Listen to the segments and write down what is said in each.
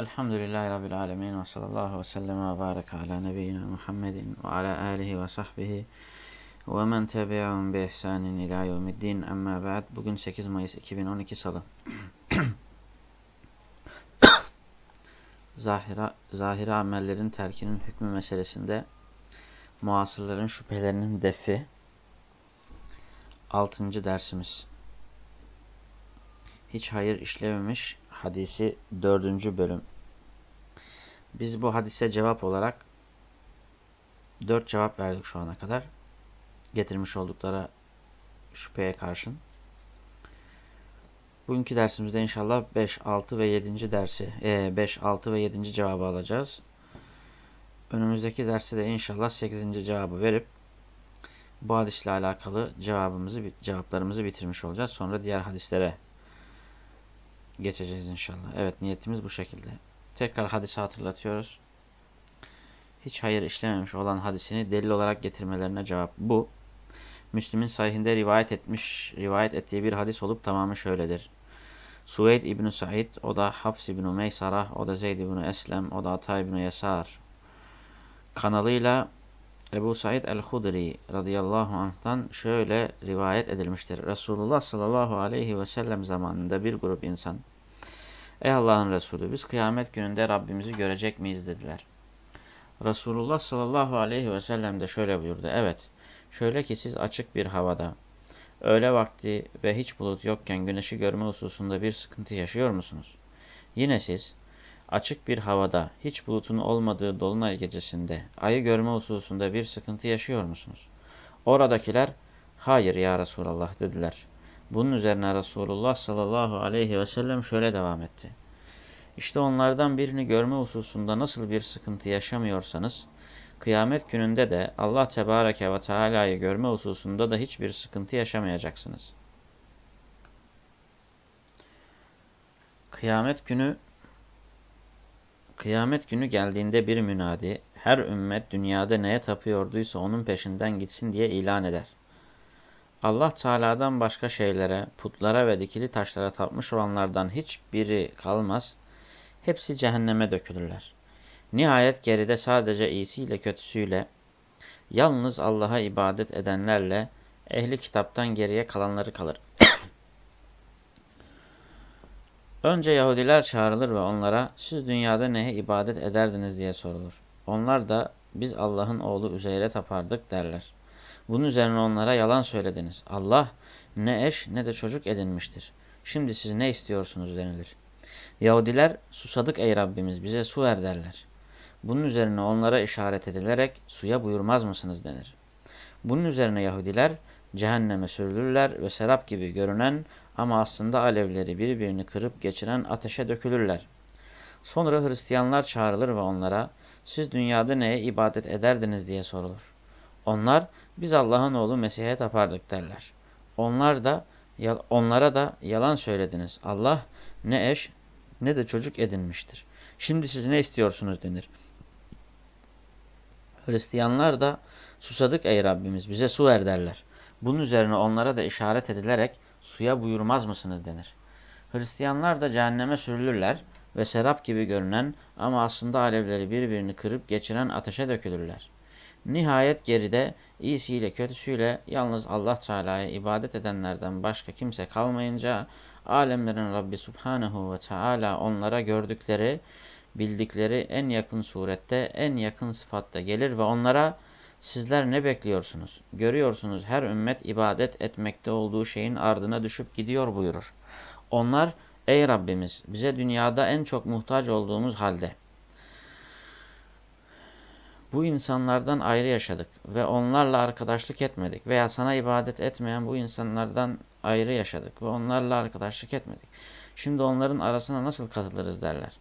Elhamdülillahi Rabbil Alemin ve sallallahu ve sellem ve baraka ala nebiyyina Muhammedin ve ala alihi ve sahbihi ve men tebi'un bi ihsanin ila yevmiddin emma ba'd. Bugün 8 Mayıs 2012 Salı. zahira, zahira amellerin terkinin hükmü meselesinde muasırların şüphelerinin defi 6. dersimiz. Hiç hayır işlememiş hadisi 4. bölüm. Biz bu hadise cevap olarak 4 cevap verdik şu ana kadar. Getirmiş oldukları şüpheye karşın. Bugünkü dersimizde inşallah 5, 6 ve 7. dersi, 5, e, 6 ve 7. cevabı alacağız. Önümüzdeki derste de inşallah 8. cevabı verip bu hadisle alakalı cevabımızı, cevaplarımızı bitirmiş olacağız. Sonra diğer hadislere geçeceğiz inşallah. Evet niyetimiz bu şekilde. Tekrar hadisi hatırlatıyoruz. Hiç hayır işlememiş olan hadisini delil olarak getirmelerine cevap bu. Müslim'in sahihinde rivayet etmiş, rivayet ettiği bir hadis olup tamamı şöyledir. Suveyd İbn Said, o da Hafs İbn Meysara, o da Zeyd İbn Eslem, o da Ata İbn Yasar kanalıyla Ebu Said el-Hudri radıyallahu anh'tan şöyle rivayet edilmiştir. Resulullah sallallahu aleyhi ve sellem zamanında bir grup insan Ey Allah'ın Resulü biz kıyamet gününde Rabbimizi görecek miyiz dediler. Resulullah sallallahu aleyhi ve sellem de şöyle buyurdu. Evet şöyle ki siz açık bir havada öğle vakti ve hiç bulut yokken güneşi görme hususunda bir sıkıntı yaşıyor musunuz? Yine siz açık bir havada hiç bulutun olmadığı dolunay gecesinde ayı görme hususunda bir sıkıntı yaşıyor musunuz? Oradakiler hayır ya Resulallah dediler. Bunun üzerine Resulullah sallallahu aleyhi ve sellem şöyle devam etti. İşte onlardan birini görme hususunda nasıl bir sıkıntı yaşamıyorsanız, kıyamet gününde de Allah Tebareke ve Teala'yı görme hususunda da hiçbir sıkıntı yaşamayacaksınız. Kıyamet günü Kıyamet günü geldiğinde bir münadi, her ümmet dünyada neye tapıyorduysa onun peşinden gitsin diye ilan eder. Allah Teala'dan başka şeylere, putlara ve dikili taşlara tapmış olanlardan hiçbiri kalmaz. Hepsi cehenneme dökülürler. Nihayet geride sadece iyisiyle kötüsüyle, yalnız Allah'a ibadet edenlerle ehli kitaptan geriye kalanları kalır. Önce Yahudiler çağrılır ve onlara siz dünyada neye ibadet ederdiniz diye sorulur. Onlar da biz Allah'ın oğlu Üzeyr'e tapardık derler. Bunun üzerine onlara yalan söylediniz. Allah ne eş ne de çocuk edinmiştir. Şimdi siz ne istiyorsunuz denilir. Yahudiler susadık ey Rabbimiz bize su ver derler. Bunun üzerine onlara işaret edilerek suya buyurmaz mısınız denir. Bunun üzerine Yahudiler cehenneme sürülürler ve serap gibi görünen ama aslında alevleri birbirini kırıp geçiren ateşe dökülürler. Sonra Hristiyanlar çağrılır ve onlara siz dünyada neye ibadet ederdiniz diye sorulur. Onlar biz Allah'ın oğlu Mesih'e tapardık derler. Onlar da onlara da yalan söylediniz. Allah ne eş ne de çocuk edinmiştir. Şimdi siz ne istiyorsunuz denir. Hristiyanlar da susadık ey Rabbimiz bize su ver derler. Bunun üzerine onlara da işaret edilerek suya buyurmaz mısınız denir. Hristiyanlar da cehenneme sürülürler ve serap gibi görünen ama aslında alevleri birbirini kırıp geçiren ateşe dökülürler. Nihayet geride iyisiyle kötüsüyle yalnız Allah Teala'ya ibadet edenlerden başka kimse kalmayınca alemlerin Rabbi Subhanahu ve Teala onlara gördükleri, bildikleri en yakın surette, en yakın sıfatta gelir ve onlara sizler ne bekliyorsunuz? Görüyorsunuz her ümmet ibadet etmekte olduğu şeyin ardına düşüp gidiyor buyurur. Onlar ey Rabbimiz bize dünyada en çok muhtaç olduğumuz halde bu insanlardan ayrı yaşadık ve onlarla arkadaşlık etmedik veya sana ibadet etmeyen bu insanlardan ayrı yaşadık ve onlarla arkadaşlık etmedik. Şimdi onların arasına nasıl katılırız derler.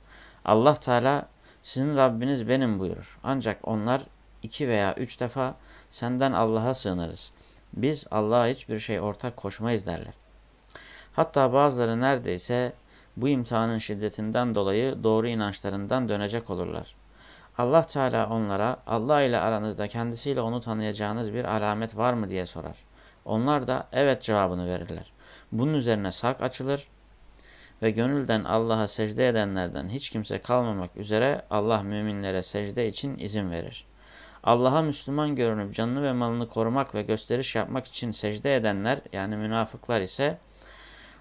Allah Teala sizin Rabbiniz benim buyurur. Ancak onlar iki veya üç defa senden Allah'a sığınırız. Biz Allah'a hiçbir şey ortak koşmayız derler. Hatta bazıları neredeyse bu imtihanın şiddetinden dolayı doğru inançlarından dönecek olurlar. Allah Teala onlara Allah ile aranızda kendisiyle onu tanıyacağınız bir alamet var mı diye sorar. Onlar da evet cevabını verirler. Bunun üzerine sak açılır ve gönülden Allah'a secde edenlerden hiç kimse kalmamak üzere Allah müminlere secde için izin verir. Allah'a Müslüman görünüp canını ve malını korumak ve gösteriş yapmak için secde edenler yani münafıklar ise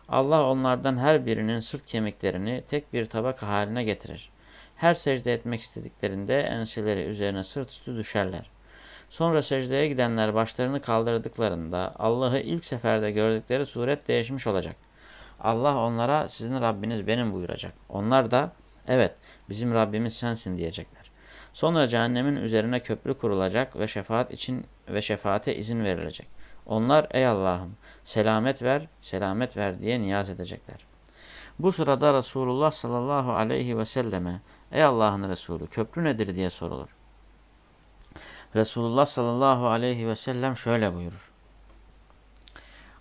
Allah onlardan her birinin sırt kemiklerini tek bir tabaka haline getirir. Her secde etmek istediklerinde enseleri üzerine sırt üstü düşerler. Sonra secdeye gidenler başlarını kaldırdıklarında Allah'ı ilk seferde gördükleri suret değişmiş olacak. Allah onlara sizin Rabbiniz benim buyuracak. Onlar da evet bizim Rabbimiz sensin diyecekler. Sonra cehennemin üzerine köprü kurulacak ve şefaat için ve şefaate izin verilecek. Onlar ey Allah'ım selamet ver, selamet ver diye niyaz edecekler. Bu sırada Resulullah sallallahu aleyhi ve selleme ey Allah'ın Resulü köprü nedir diye sorulur. Resulullah sallallahu aleyhi ve sellem şöyle buyurur.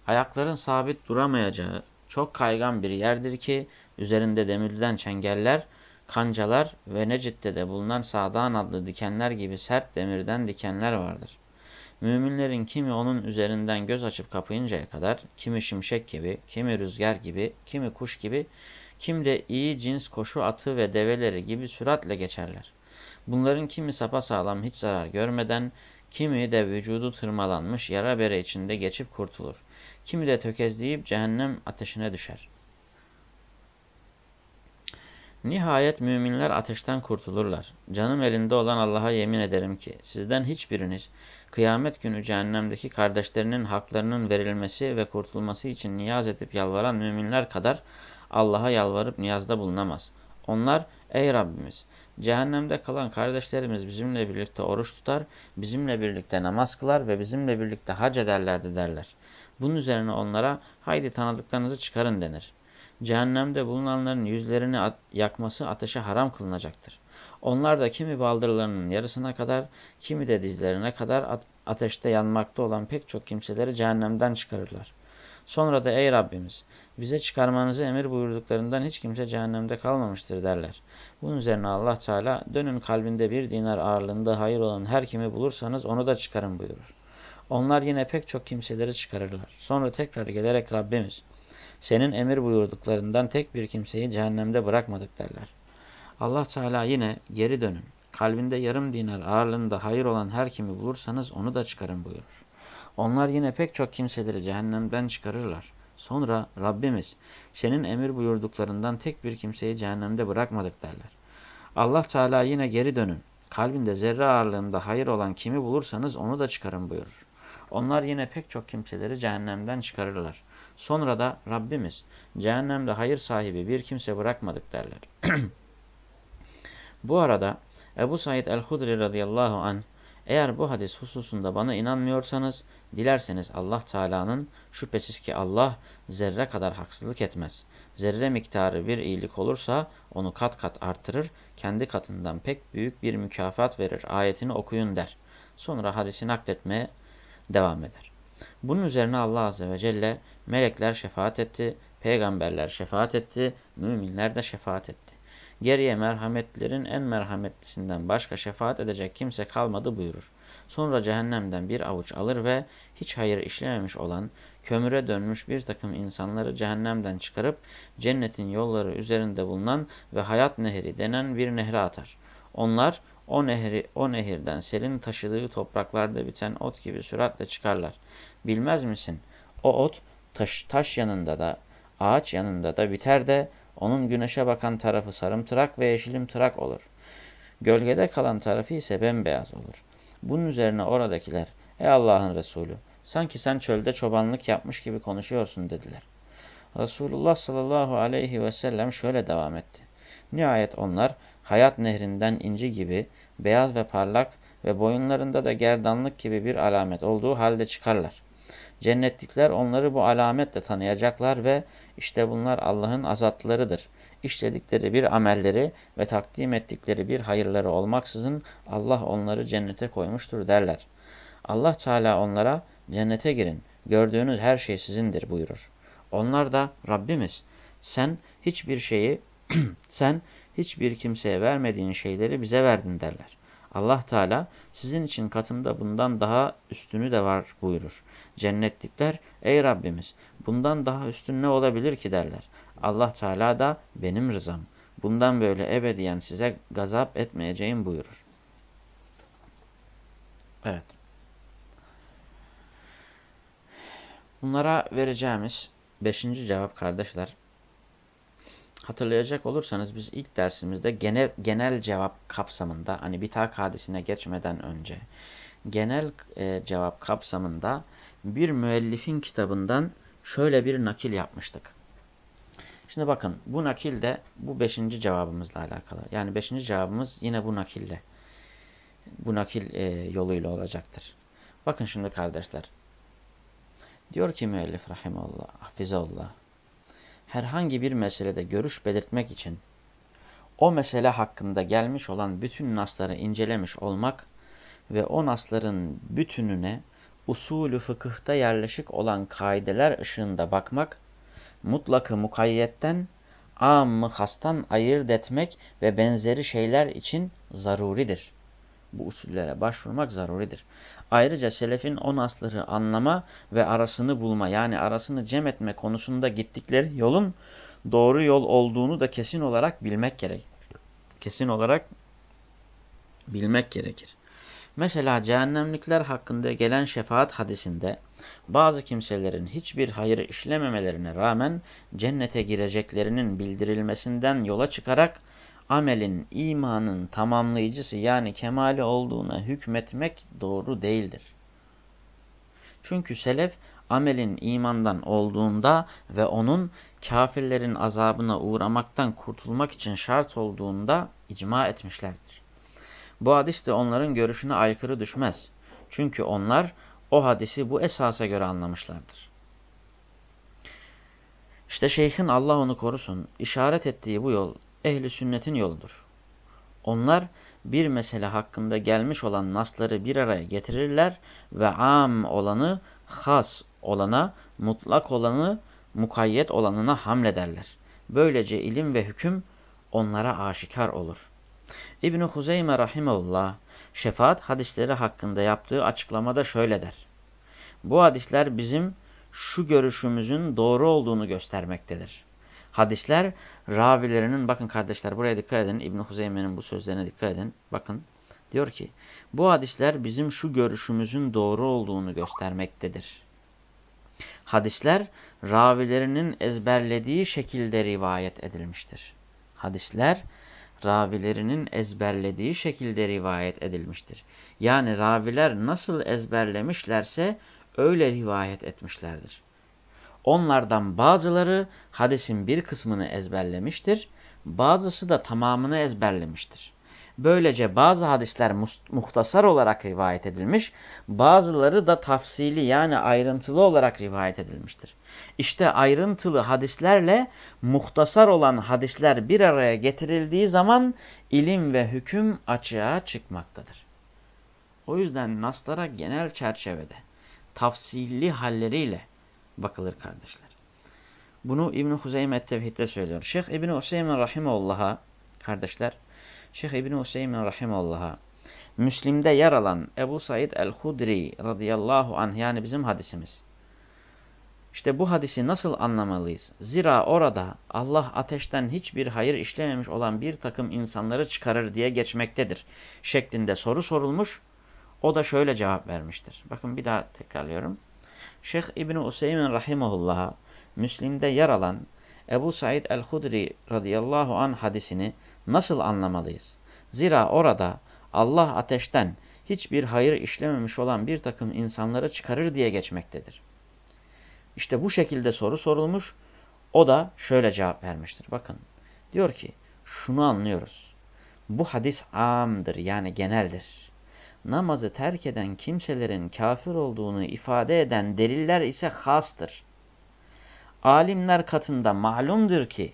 Ayakların sabit duramayacağı çok kaygan bir yerdir ki üzerinde demirden çengeller, kancalar ve Necid'de de bulunan Sa'dan adlı dikenler gibi sert demirden dikenler vardır. Müminlerin kimi onun üzerinden göz açıp kapayıncaya kadar, kimi şimşek gibi, kimi rüzgar gibi, kimi kuş gibi, kim de iyi cins koşu atı ve develeri gibi süratle geçerler. Bunların kimi sapasağlam hiç zarar görmeden, kimi de vücudu tırmalanmış yara bere içinde geçip kurtulur. Kimi de tökezleyip cehennem ateşine düşer. Nihayet müminler ateşten kurtulurlar. Canım elinde olan Allah'a yemin ederim ki sizden hiçbiriniz kıyamet günü cehennemdeki kardeşlerinin haklarının verilmesi ve kurtulması için niyaz edip yalvaran müminler kadar Allah'a yalvarıp niyazda bulunamaz. Onlar ey Rabbimiz cehennemde kalan kardeşlerimiz bizimle birlikte oruç tutar, bizimle birlikte namaz kılar ve bizimle birlikte hac ederlerdi derler. Bunun üzerine onlara haydi tanıdıklarınızı çıkarın denir. Cehennemde bulunanların yüzlerini at yakması ateşe haram kılınacaktır. Onlar da kimi baldırlarının yarısına kadar, kimi de dizlerine kadar ateşte yanmakta olan pek çok kimseleri cehennemden çıkarırlar. Sonra da ey Rabbimiz bize çıkarmanızı emir buyurduklarından hiç kimse cehennemde kalmamıştır derler. Bunun üzerine Allah Teala dönün kalbinde bir dinar ağırlığında hayır olan her kimi bulursanız onu da çıkarın buyurur. Onlar yine pek çok kimseleri çıkarırlar. Sonra tekrar gelerek Rabbimiz senin emir buyurduklarından tek bir kimseyi cehennemde bırakmadık derler. Allah Teala yine geri dönün. Kalbinde yarım dinar ağırlığında hayır olan her kimi bulursanız onu da çıkarın buyurur. Onlar yine pek çok kimseleri cehennemden çıkarırlar. Sonra Rabbimiz senin emir buyurduklarından tek bir kimseyi cehennemde bırakmadık derler. Allah Teala yine geri dönün. Kalbinde zerre ağırlığında hayır olan kimi bulursanız onu da çıkarın buyurur. Onlar yine pek çok kimseleri cehennemden çıkarırlar. Sonra da Rabbimiz cehennemde hayır sahibi bir kimse bırakmadık derler. Bu arada Ebu Said el-Hudri radıyallahu anh eğer bu hadis hususunda bana inanmıyorsanız dilerseniz Allah Teala'nın şüphesiz ki Allah zerre kadar haksızlık etmez. Zerre miktarı bir iyilik olursa onu kat kat artırır, kendi katından pek büyük bir mükafat verir. Ayetini okuyun der. Sonra hadisi nakletmeye devam eder. Bunun üzerine Allah Azze ve Celle melekler şefaat etti, peygamberler şefaat etti, müminler de şefaat etti. Geriye merhametlerin en merhametlisinden başka şefaat edecek kimse kalmadı buyurur. Sonra cehennemden bir avuç alır ve hiç hayır işlememiş olan, kömüre dönmüş bir takım insanları cehennemden çıkarıp cennetin yolları üzerinde bulunan ve hayat nehri denen bir nehre atar. Onlar o nehri o nehirden selin taşıdığı topraklarda biten ot gibi süratle çıkarlar. Bilmez misin? O ot taş, taş yanında da ağaç yanında da biter de onun güneşe bakan tarafı sarımtırak ve yeşilimtırak olur. Gölgede kalan tarafı ise bembeyaz olur. Bunun üzerine oradakiler, ey Allah'ın Resulü, sanki sen çölde çobanlık yapmış gibi konuşuyorsun dediler. Resulullah sallallahu aleyhi ve sellem şöyle devam etti. Nihayet onlar hayat nehrinden inci gibi beyaz ve parlak ve boyunlarında da gerdanlık gibi bir alamet olduğu halde çıkarlar. Cennetlikler onları bu alametle tanıyacaklar ve işte bunlar Allah'ın azatlarıdır. İşledikleri bir amelleri ve takdim ettikleri bir hayırları olmaksızın Allah onları cennete koymuştur derler. Allah Teala onlara cennete girin, gördüğünüz her şey sizindir buyurur. Onlar da Rabbimiz sen hiçbir şeyi, sen hiçbir kimseye vermediğin şeyleri bize verdin derler. Allah Teala sizin için katımda bundan daha üstünü de var buyurur. Cennetlikler ey Rabbimiz bundan daha üstün ne olabilir ki derler. Allah Teala da benim rızam. Bundan böyle ebediyen size gazap etmeyeceğim buyurur. Evet. Bunlara vereceğimiz beşinci cevap kardeşler. Hatırlayacak olursanız biz ilk dersimizde genel, genel cevap kapsamında hani bitak hadisine geçmeden önce genel e, cevap kapsamında bir müellifin kitabından şöyle bir nakil yapmıştık. Şimdi bakın bu nakil de bu beşinci cevabımızla alakalı. Yani beşinci cevabımız yine bu nakille. Bu nakil e, yoluyla olacaktır. Bakın şimdi kardeşler. Diyor ki müellif rahimallah, hafizallah. Herhangi bir meselede görüş belirtmek için o mesele hakkında gelmiş olan bütün nasları incelemiş olmak ve o nasların bütününe usulü fıkıhta yerleşik olan kaideler ışığında bakmak, mutlakı mukayyetten, am hastan ayırt etmek ve benzeri şeyler için zaruridir. Bu usullere başvurmak zaruridir. Ayrıca selefin o nasları anlama ve arasını bulma yani arasını cem etme konusunda gittikleri yolun doğru yol olduğunu da kesin olarak bilmek gerek. Kesin olarak bilmek gerekir. Mesela cehennemlikler hakkında gelen şefaat hadisinde bazı kimselerin hiçbir hayır işlememelerine rağmen cennete gireceklerinin bildirilmesinden yola çıkarak amelin imanın tamamlayıcısı yani kemali olduğuna hükmetmek doğru değildir. Çünkü selef amelin imandan olduğunda ve onun kafirlerin azabına uğramaktan kurtulmak için şart olduğunda icma etmişlerdir. Bu hadis de onların görüşüne aykırı düşmez. Çünkü onlar o hadisi bu esasa göre anlamışlardır. İşte şeyhin Allah onu korusun işaret ettiği bu yol ehli sünnetin yoludur. Onlar bir mesele hakkında gelmiş olan nasları bir araya getirirler ve am olanı has olana, mutlak olanı mukayyet olanına hamlederler. Böylece ilim ve hüküm onlara aşikar olur. İbn-i Huzeyme Rahimullah şefaat hadisleri hakkında yaptığı açıklamada şöyle der. Bu hadisler bizim şu görüşümüzün doğru olduğunu göstermektedir. Hadisler ravilerinin bakın kardeşler buraya dikkat edin. İbn Huzeyme'nin bu sözlerine dikkat edin. Bakın diyor ki bu hadisler bizim şu görüşümüzün doğru olduğunu göstermektedir. Hadisler ravilerinin ezberlediği şekilde rivayet edilmiştir. Hadisler ravilerinin ezberlediği şekilde rivayet edilmiştir. Yani raviler nasıl ezberlemişlerse öyle rivayet etmişlerdir. Onlardan bazıları hadisin bir kısmını ezberlemiştir, bazısı da tamamını ezberlemiştir. Böylece bazı hadisler muhtasar olarak rivayet edilmiş, bazıları da tafsili yani ayrıntılı olarak rivayet edilmiştir. İşte ayrıntılı hadislerle muhtasar olan hadisler bir araya getirildiği zaman ilim ve hüküm açığa çıkmaktadır. O yüzden naslara genel çerçevede, tafsilli halleriyle bakılır kardeşler. Bunu İbn-i Huzeyme Tevhid'de söylüyor. Şeyh İbn-i Hüseyin Rahimullah'a kardeşler, Şeyh İbn-i Hüseyin Rahimullah'a Müslim'de yer alan Ebu Said el-Hudri radıyallahu anh yani bizim hadisimiz. İşte bu hadisi nasıl anlamalıyız? Zira orada Allah ateşten hiçbir hayır işlememiş olan bir takım insanları çıkarır diye geçmektedir. Şeklinde soru sorulmuş. O da şöyle cevap vermiştir. Bakın bir daha tekrarlıyorum. Şeyh İbni Useymin Rahimahullah'a Müslim'de yer alan Ebu Said el-Hudri radıyallahu an hadisini nasıl anlamalıyız? Zira orada Allah ateşten hiçbir hayır işlememiş olan bir takım insanları çıkarır diye geçmektedir. İşte bu şekilde soru sorulmuş. O da şöyle cevap vermiştir. Bakın diyor ki şunu anlıyoruz. Bu hadis amdır yani geneldir. Namazı terk eden kimselerin kafir olduğunu ifade eden deliller ise hastır. Alimler katında malumdur ki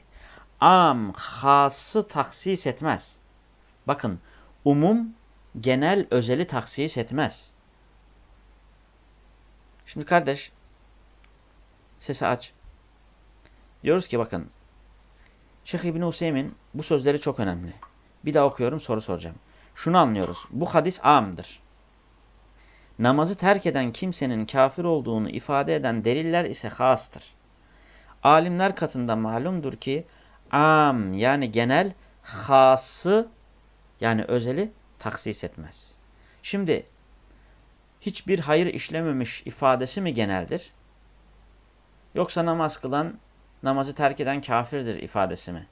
am hası taksis etmez. Bakın umum genel özeli taksis etmez. Şimdi kardeş Sesi aç. Diyoruz ki bakın. Şeyh İbni Hüseyin bu sözleri çok önemli. Bir daha okuyorum soru soracağım. Şunu anlıyoruz. Bu hadis amdır. Namazı terk eden kimsenin kafir olduğunu ifade eden deliller ise hastır. Alimler katında malumdur ki am yani genel hası yani özeli taksis etmez. Şimdi hiçbir hayır işlememiş ifadesi mi geneldir? Yoksa namaz kılan, namazı terk eden kafirdir ifadesi mi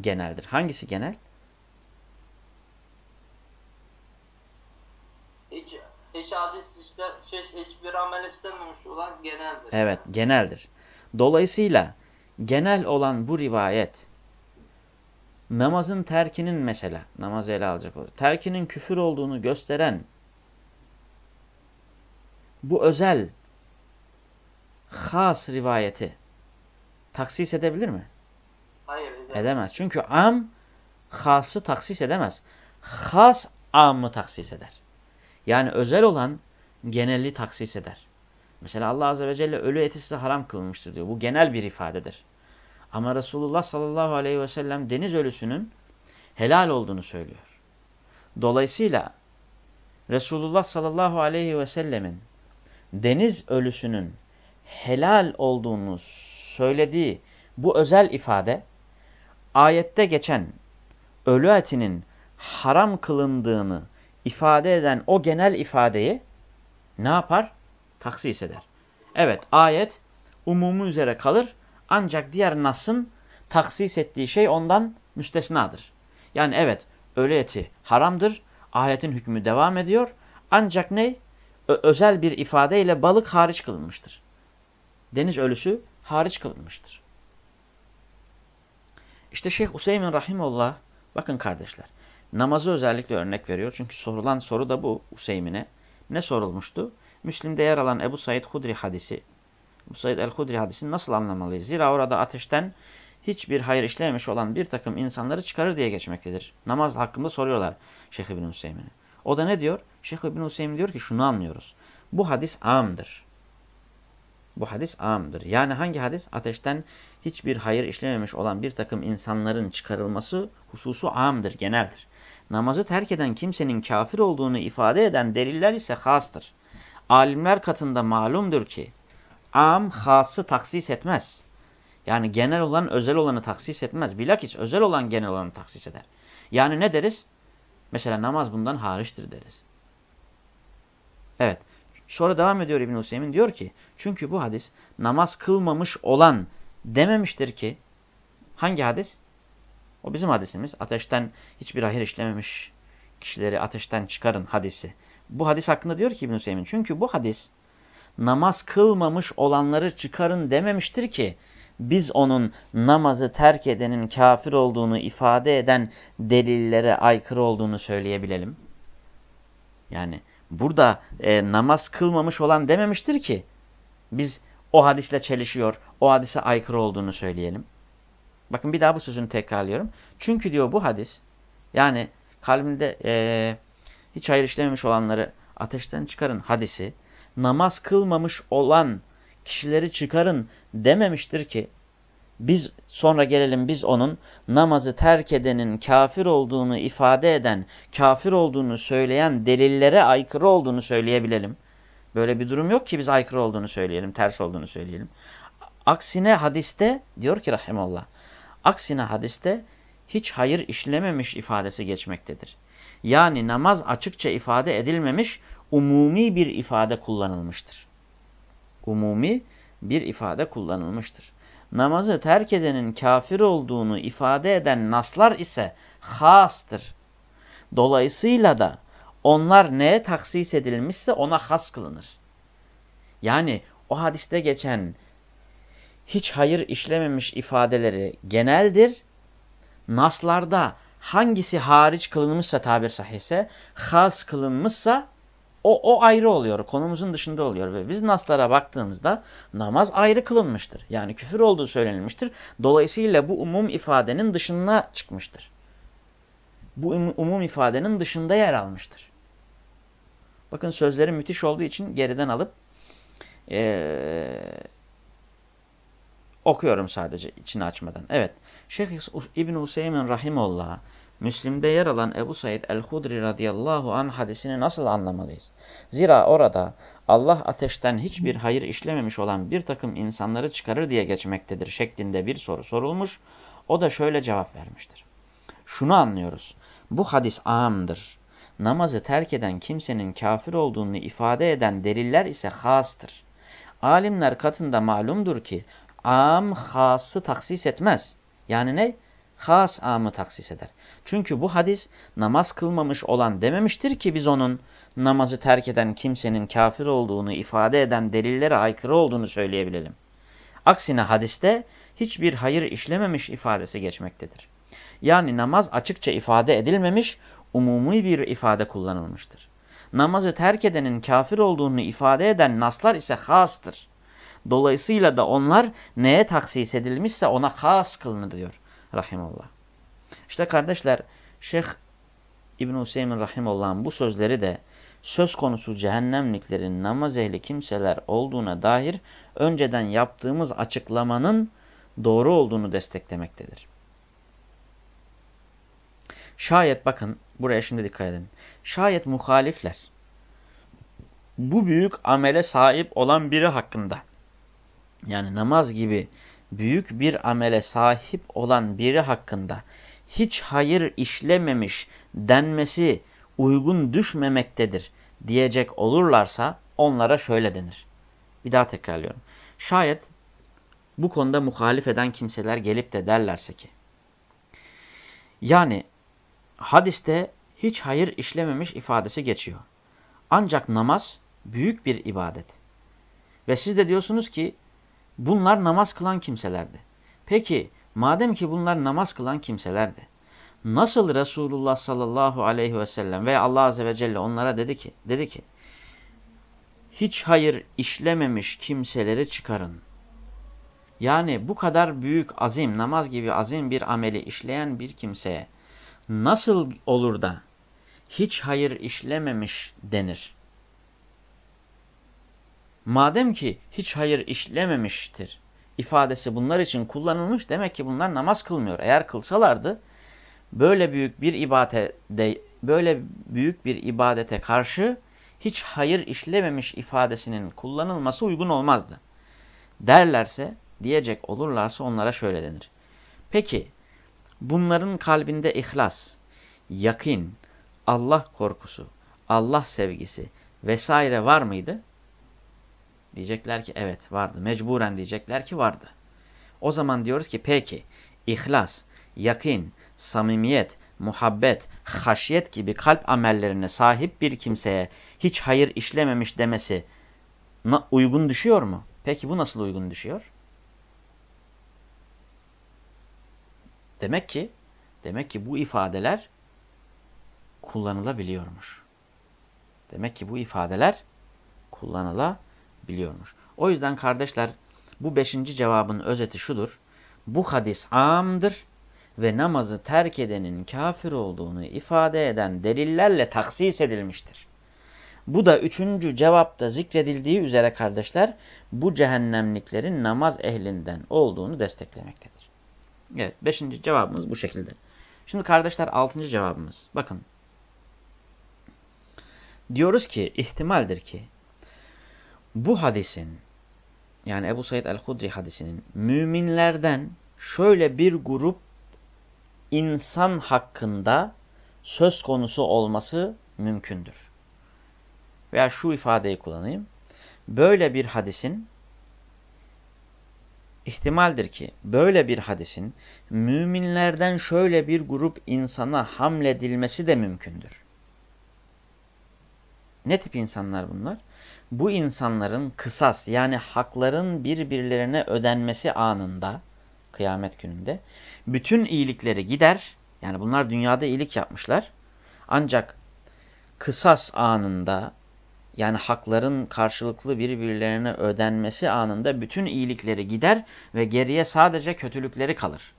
geneldir? Hangisi genel? Hiç, hiç hadis işte, şey, hiçbir amel istememiş olan geneldir. Evet, geneldir. Dolayısıyla genel olan bu rivayet namazın terkinin mesela, namazı ele alacak olur. Terkinin küfür olduğunu gösteren bu özel has rivayeti taksis edebilir mi? Hayır edemez. Edemez. Çünkü am hası taksis edemez. Has amı taksis eder. Yani özel olan genelli taksis eder. Mesela Allah Azze ve Celle ölü eti size haram kılmıştır diyor. Bu genel bir ifadedir. Ama Resulullah sallallahu aleyhi ve sellem deniz ölüsünün helal olduğunu söylüyor. Dolayısıyla Resulullah sallallahu aleyhi ve sellemin deniz ölüsünün helal olduğunu söylediği bu özel ifade ayette geçen ölü etinin haram kılındığını ifade eden o genel ifadeyi ne yapar? Taksis eder. Evet ayet umumu üzere kalır ancak diğer Nas'ın taksis ettiği şey ondan müstesnadır. Yani evet ölü eti haramdır. Ayetin hükmü devam ediyor. Ancak ne? Ö özel bir ifadeyle balık hariç kılınmıştır. Deniz ölüsü hariç kılınmıştır. İşte Şeyh Useymin Rahimullah bakın kardeşler namazı özellikle örnek veriyor. Çünkü sorulan soru da bu Useymin'e. Ne sorulmuştu? Müslim'de yer alan Ebu Said Hudri hadisi. Ebu Said el-Hudri hadisini nasıl anlamalıyız? Zira orada ateşten hiçbir hayır işlememiş olan bir takım insanları çıkarır diye geçmektedir. Namaz hakkında soruyorlar Şeyh İbn Hüseyin'e. O da ne diyor? Şeyh İbn Hüseyin diyor ki şunu anlıyoruz. Bu hadis amdır. Bu hadis amdır. Yani hangi hadis? Ateşten hiçbir hayır işlememiş olan bir takım insanların çıkarılması hususu amdır, geneldir. Namazı terk eden kimsenin kafir olduğunu ifade eden deliller ise hastır. Alimler katında malumdur ki am hası taksis etmez. Yani genel olan özel olanı taksis etmez. Bilakis özel olan genel olanı taksis eder. Yani ne deriz? Mesela namaz bundan hariçtir deriz. Evet. Sonra devam ediyor İbn Hüseyin diyor ki çünkü bu hadis namaz kılmamış olan dememiştir ki hangi hadis? O bizim hadisimiz. Ateşten hiçbir ahir işlememiş kişileri ateşten çıkarın hadisi. Bu hadis hakkında diyor ki İbn Hüseyin çünkü bu hadis namaz kılmamış olanları çıkarın dememiştir ki biz onun namazı terk edenin kafir olduğunu ifade eden delillere aykırı olduğunu söyleyebilelim. Yani burada e, namaz kılmamış olan dememiştir ki biz o hadisle çelişiyor, o hadise aykırı olduğunu söyleyelim. Bakın bir daha bu sözünü tekrarlıyorum. Çünkü diyor bu hadis yani kalbinde e, hiç hayır işlememiş olanları ateşten çıkarın hadisi namaz kılmamış olan kişileri çıkarın dememiştir ki biz sonra gelelim biz onun namazı terk edenin kafir olduğunu ifade eden, kafir olduğunu söyleyen delillere aykırı olduğunu söyleyebilelim. Böyle bir durum yok ki biz aykırı olduğunu söyleyelim, ters olduğunu söyleyelim. Aksine hadiste diyor ki rahimallah, aksine hadiste hiç hayır işlememiş ifadesi geçmektedir. Yani namaz açıkça ifade edilmemiş, umumi bir ifade kullanılmıştır. Umumi bir ifade kullanılmıştır. Namazı terk edenin kafir olduğunu ifade eden naslar ise hastır. Dolayısıyla da onlar neye taksis edilmişse ona has kılınır. Yani o hadiste geçen hiç hayır işlememiş ifadeleri geneldir. Naslarda hangisi hariç kılınmışsa tabir sahihse, has kılınmışsa o, o ayrı oluyor. Konumuzun dışında oluyor. Ve biz naslara baktığımızda namaz ayrı kılınmıştır. Yani küfür olduğu söylenilmiştir. Dolayısıyla bu umum ifadenin dışına çıkmıştır. Bu umum ifadenin dışında yer almıştır. Bakın sözlerim müthiş olduğu için geriden alıp ee, okuyorum sadece içini açmadan. Evet. Şeyh İbn Hüseyin Rahimullah Müslim'de yer alan Ebu Said el-Hudri radıyallahu an hadisini nasıl anlamalıyız? Zira orada Allah ateşten hiçbir hayır işlememiş olan bir takım insanları çıkarır diye geçmektedir şeklinde bir soru sorulmuş. O da şöyle cevap vermiştir. Şunu anlıyoruz. Bu hadis amdır. Namazı terk eden kimsenin kafir olduğunu ifade eden deliller ise hastır. Alimler katında malumdur ki am hası taksis etmez. Yani ne? Has amı taksis eder. Çünkü bu hadis namaz kılmamış olan dememiştir ki biz onun namazı terk eden kimsenin kafir olduğunu ifade eden delillere aykırı olduğunu söyleyebilelim. Aksine hadiste hiçbir hayır işlememiş ifadesi geçmektedir. Yani namaz açıkça ifade edilmemiş, umumi bir ifade kullanılmıştır. Namazı terk edenin kafir olduğunu ifade eden naslar ise hastır. Dolayısıyla da onlar neye taksis edilmişse ona has kılınır diyor Rahimallah. İşte kardeşler Şeyh İbn-i Hüseyin Rahimullah'ın bu sözleri de söz konusu cehennemliklerin namaz ehli kimseler olduğuna dair önceden yaptığımız açıklamanın doğru olduğunu desteklemektedir. Şayet bakın buraya şimdi dikkat edin. Şayet muhalifler bu büyük amele sahip olan biri hakkında yani namaz gibi büyük bir amele sahip olan biri hakkında hiç hayır işlememiş denmesi uygun düşmemektedir diyecek olurlarsa onlara şöyle denir. Bir daha tekrarlıyorum. Şayet bu konuda muhalif eden kimseler gelip de derlerse ki yani hadiste hiç hayır işlememiş ifadesi geçiyor. Ancak namaz büyük bir ibadet. Ve siz de diyorsunuz ki bunlar namaz kılan kimselerdi. Peki madem ki bunlar namaz kılan kimselerdi. Nasıl Resulullah sallallahu aleyhi ve sellem veya Allah azze ve celle onlara dedi ki, dedi ki hiç hayır işlememiş kimseleri çıkarın. Yani bu kadar büyük azim, namaz gibi azim bir ameli işleyen bir kimseye nasıl olur da hiç hayır işlememiş denir? Madem ki hiç hayır işlememiştir ifadesi bunlar için kullanılmış demek ki bunlar namaz kılmıyor. Eğer kılsalardı böyle büyük bir ibadete böyle büyük bir ibadete karşı hiç hayır işlememiş ifadesinin kullanılması uygun olmazdı. Derlerse, diyecek olurlarsa onlara şöyle denir. Peki, bunların kalbinde ihlas, yakin, Allah korkusu, Allah sevgisi vesaire var mıydı? Diyecekler ki evet vardı. Mecburen diyecekler ki vardı. O zaman diyoruz ki peki ihlas, yakin, samimiyet, muhabbet, haşyet gibi kalp amellerine sahip bir kimseye hiç hayır işlememiş demesi uygun düşüyor mu? Peki bu nasıl uygun düşüyor? Demek ki demek ki bu ifadeler kullanılabiliyormuş. Demek ki bu ifadeler kullanılabiliyormuş. O yüzden kardeşler bu beşinci cevabın özeti şudur. Bu hadis amdır ve namazı terk edenin kafir olduğunu ifade eden delillerle taksis edilmiştir. Bu da üçüncü cevapta zikredildiği üzere kardeşler bu cehennemliklerin namaz ehlinden olduğunu desteklemektedir. Evet beşinci cevabımız bu şekilde. Şimdi kardeşler altıncı cevabımız. Bakın. Diyoruz ki ihtimaldir ki bu hadisin yani Ebu Said el-Hudri hadisinin müminlerden şöyle bir grup insan hakkında söz konusu olması mümkündür. Veya şu ifadeyi kullanayım. Böyle bir hadisin ihtimaldir ki böyle bir hadisin müminlerden şöyle bir grup insana hamledilmesi de mümkündür. Ne tip insanlar bunlar? Bu insanların kısas yani hakların birbirlerine ödenmesi anında kıyamet gününde. Bütün iyilikleri gider. Yani bunlar dünyada iyilik yapmışlar. Ancak kısas anında yani hakların karşılıklı birbirlerine ödenmesi anında bütün iyilikleri gider ve geriye sadece kötülükleri kalır.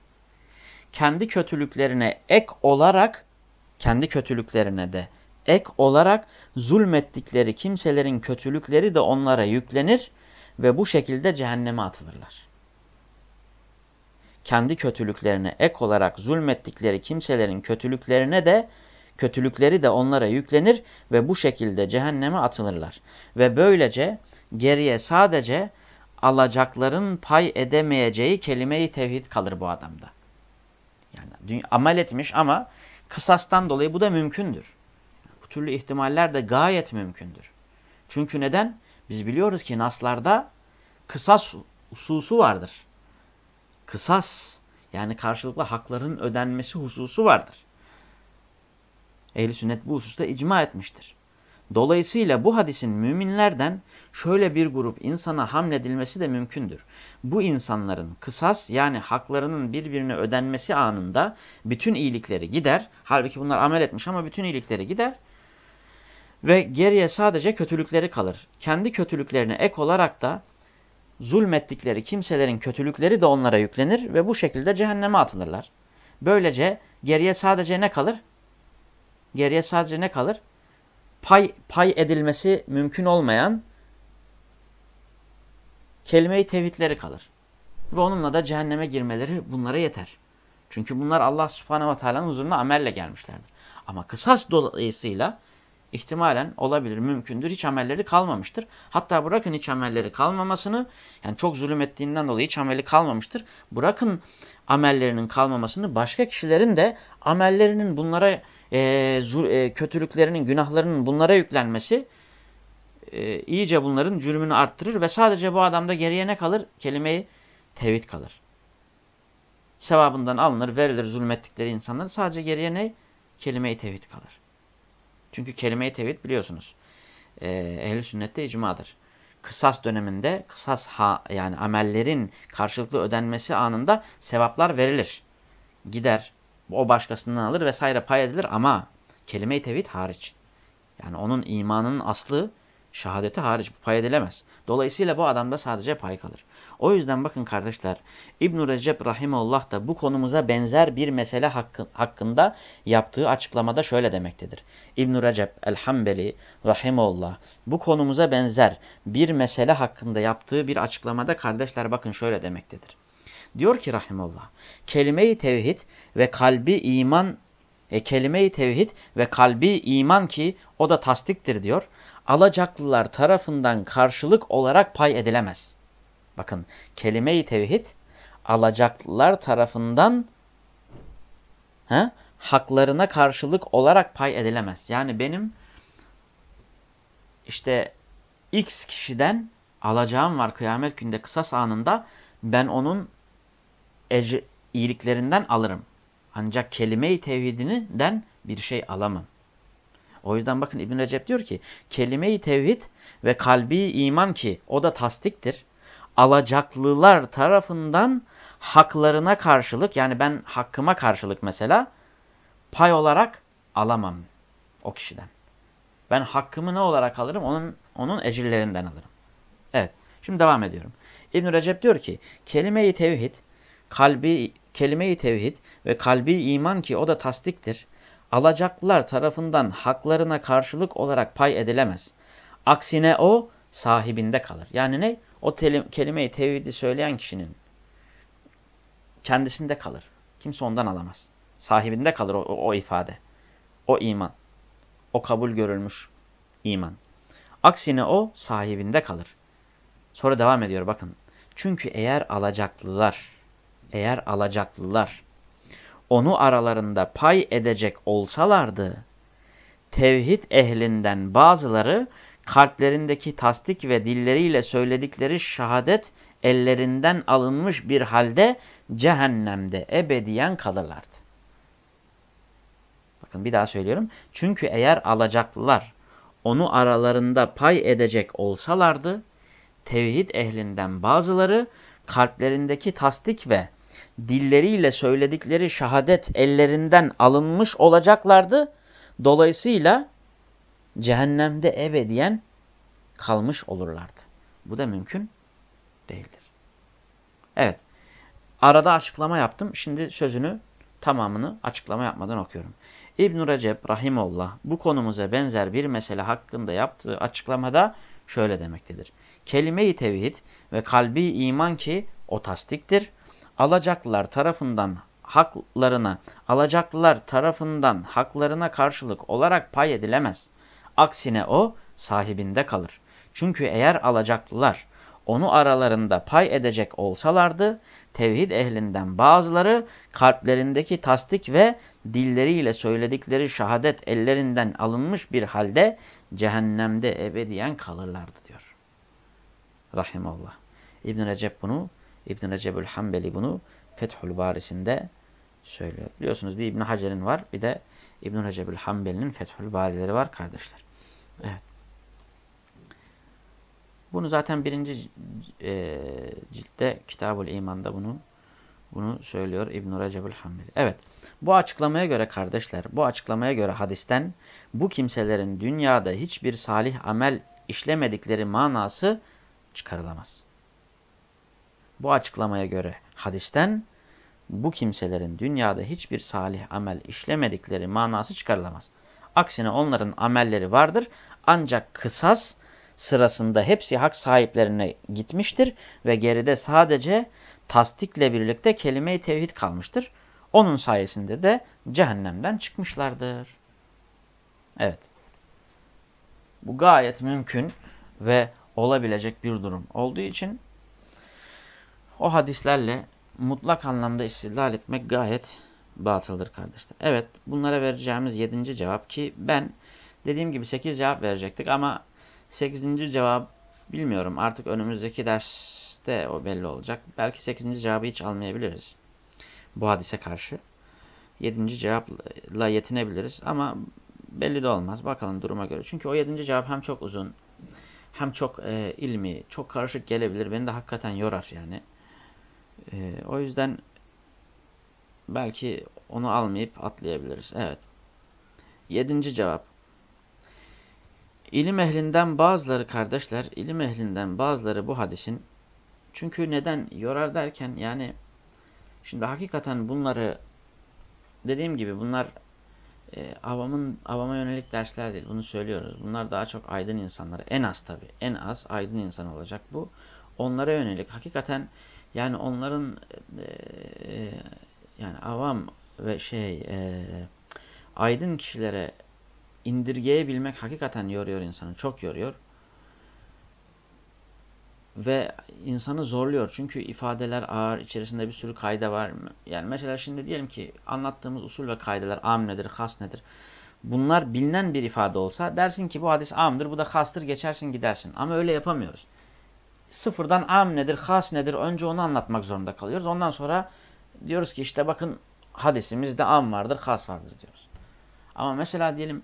Kendi kötülüklerine ek olarak, kendi kötülüklerine de ek olarak zulmettikleri kimselerin kötülükleri de onlara yüklenir ve bu şekilde cehenneme atılırlar kendi kötülüklerine ek olarak zulmettikleri kimselerin kötülüklerine de kötülükleri de onlara yüklenir ve bu şekilde cehenneme atılırlar. Ve böylece geriye sadece alacakların pay edemeyeceği kelime-i tevhid kalır bu adamda. Yani amel etmiş ama kısastan dolayı bu da mümkündür. Türlü ihtimaller de gayet mümkündür. Çünkü neden? Biz biliyoruz ki naslarda kısas hususu vardır. Kısas yani karşılıklı hakların ödenmesi hususu vardır. Ehl-i sünnet bu hususta icma etmiştir. Dolayısıyla bu hadisin müminlerden şöyle bir grup insana hamledilmesi de mümkündür. Bu insanların kısas yani haklarının birbirine ödenmesi anında bütün iyilikleri gider. Halbuki bunlar amel etmiş ama bütün iyilikleri gider. Ve geriye sadece kötülükleri kalır. Kendi kötülüklerine ek olarak da zulmettikleri kimselerin kötülükleri de onlara yüklenir ve bu şekilde cehenneme atılırlar. Böylece geriye sadece ne kalır? Geriye sadece ne kalır? Pay, pay edilmesi mümkün olmayan kelime-i tevhidleri kalır. Ve onunla da cehenneme girmeleri bunlara yeter. Çünkü bunlar Allah subhanehu ve teala'nın huzuruna amelle gelmişlerdir. Ama kısas dolayısıyla ihtimalen olabilir, mümkündür. Hiç amelleri kalmamıştır. Hatta bırakın hiç amelleri kalmamasını, yani çok zulüm ettiğinden dolayı hiç ameli kalmamıştır. Bırakın amellerinin kalmamasını, başka kişilerin de amellerinin bunlara, e, e, kötülüklerinin, günahlarının bunlara yüklenmesi e, iyice bunların cürmünü arttırır ve sadece bu adamda geriye ne kalır? Kelimeyi tevhid kalır. Sevabından alınır, verilir zulmettikleri insanlar. Sadece geriye ne? Kelime-i tevhid kalır. Çünkü kelime-i tevhid biliyorsunuz. E, Ehl-i sünnette icmadır. Kısas döneminde kısas ha, yani amellerin karşılıklı ödenmesi anında sevaplar verilir. Gider, o başkasından alır vesaire pay edilir ama kelime-i tevhid hariç. Yani onun imanının aslı Şehadeti hariç pay edilemez. Dolayısıyla bu adamda sadece pay kalır. O yüzden bakın kardeşler İbn-i Recep Rahimullah da bu konumuza benzer bir mesele hakkı, hakkında yaptığı açıklamada şöyle demektedir. İbn-i Recep el-Hambeli Rahimullah bu konumuza benzer bir mesele hakkında yaptığı bir açıklamada kardeşler bakın şöyle demektedir. Diyor ki Rahimullah kelime-i tevhid ve kalbi iman e, kelime-i tevhid ve kalbi iman ki o da tasdiktir diyor alacaklılar tarafından karşılık olarak pay edilemez. Bakın kelime-i tevhid alacaklılar tarafından he, haklarına karşılık olarak pay edilemez. Yani benim işte X kişiden alacağım var kıyamet günde kısas anında ben onun iyiliklerinden alırım. Ancak kelime-i tevhidinden bir şey alamam. O yüzden bakın İbn Recep diyor ki kelime-i tevhid ve kalbi iman ki o da tasdiktir. Alacaklılar tarafından haklarına karşılık yani ben hakkıma karşılık mesela pay olarak alamam o kişiden. Ben hakkımı ne olarak alırım? Onun onun ecirlerinden alırım. Evet. Şimdi devam ediyorum. İbn Recep diyor ki kelime-i tevhid kalbi kelime-i tevhid ve kalbi iman ki o da tasdiktir alacaklılar tarafından haklarına karşılık olarak pay edilemez. Aksine o sahibinde kalır. Yani ne? O kelimeyi tevhidi söyleyen kişinin kendisinde kalır. Kimse ondan alamaz. Sahibinde kalır o, o, ifade. O iman. O kabul görülmüş iman. Aksine o sahibinde kalır. Sonra devam ediyor bakın. Çünkü eğer alacaklılar, eğer alacaklılar onu aralarında pay edecek olsalardı, tevhid ehlinden bazıları kalplerindeki tasdik ve dilleriyle söyledikleri şehadet ellerinden alınmış bir halde cehennemde ebediyen kalırlardı. Bakın bir daha söylüyorum. Çünkü eğer alacaklılar onu aralarında pay edecek olsalardı, tevhid ehlinden bazıları kalplerindeki tasdik ve dilleriyle söyledikleri şehadet ellerinden alınmış olacaklardı. Dolayısıyla cehennemde ebediyen kalmış olurlardı. Bu da mümkün değildir. Evet. Arada açıklama yaptım. Şimdi sözünü tamamını açıklama yapmadan okuyorum. İbn-i Recep Rahimullah bu konumuza benzer bir mesele hakkında yaptığı açıklamada şöyle demektedir. Kelime-i tevhid ve kalbi iman ki o tasdiktir alacaklılar tarafından haklarına, alacaklılar tarafından haklarına karşılık olarak pay edilemez. Aksine o sahibinde kalır. Çünkü eğer alacaklılar onu aralarında pay edecek olsalardı, tevhid ehlinden bazıları kalplerindeki tasdik ve dilleriyle söyledikleri şehadet ellerinden alınmış bir halde cehennemde ebediyen kalırlardı diyor. Rahimallah. İbn Recep bunu, İbn Recepül Hanbeli bunu Fethül Barisi'nde söylüyor. Biliyorsunuz bir İbn Hacer'in var, bir de İbn Recepül Hanbeli'nin Fethül Barileri var kardeşler. Evet. Bunu zaten birinci e, ciltte Kitabul İman'da bunu bunu söylüyor İbn-i Recep'ül Hanbeli. Evet bu açıklamaya göre kardeşler bu açıklamaya göre hadisten bu kimselerin dünyada hiçbir salih amel işlemedikleri manası çıkarılamaz. Bu açıklamaya göre hadisten bu kimselerin dünyada hiçbir salih amel işlemedikleri manası çıkarılamaz. Aksine onların amelleri vardır ancak kısas sırasında hepsi hak sahiplerine gitmiştir ve geride sadece tasdikle birlikte kelime-i tevhid kalmıştır. Onun sayesinde de cehennemden çıkmışlardır. Evet. Bu gayet mümkün ve olabilecek bir durum olduğu için o hadislerle mutlak anlamda istidlal etmek gayet batıldır kardeşler. Evet bunlara vereceğimiz yedinci cevap ki ben dediğim gibi sekiz cevap verecektik ama sekizinci cevap bilmiyorum artık önümüzdeki derste o belli olacak. Belki sekizinci cevabı hiç almayabiliriz bu hadise karşı. Yedinci cevapla yetinebiliriz ama belli de olmaz. Bakalım duruma göre. Çünkü o yedinci cevap hem çok uzun hem çok e, ilmi, çok karışık gelebilir. Beni de hakikaten yorar yani. E, o yüzden belki onu almayıp atlayabiliriz. Evet. Yedinci cevap. İlim ehlinden bazıları kardeşler, ilim ehlinden bazıları bu hadisin çünkü neden yorar derken yani şimdi hakikaten bunları dediğim gibi bunlar e, avamın avama yönelik dersler değil. Bunu söylüyoruz. Bunlar daha çok aydın insanlar. En az tabi. En az aydın insan olacak bu. Onlara yönelik hakikaten yani onların e, e, yani avam ve şey e, aydın kişilere indirgeyebilmek hakikaten yoruyor insanı. Çok yoruyor. Ve insanı zorluyor. Çünkü ifadeler ağır, içerisinde bir sürü kayda var. Yani mesela şimdi diyelim ki anlattığımız usul ve kaydeler am nedir, has nedir? Bunlar bilinen bir ifade olsa dersin ki bu hadis amdır, bu da hastır, geçersin gidersin. Ama öyle yapamıyoruz. Sıfırdan am nedir, has nedir önce onu anlatmak zorunda kalıyoruz. Ondan sonra diyoruz ki işte bakın hadisimizde am vardır, has vardır diyoruz. Ama mesela diyelim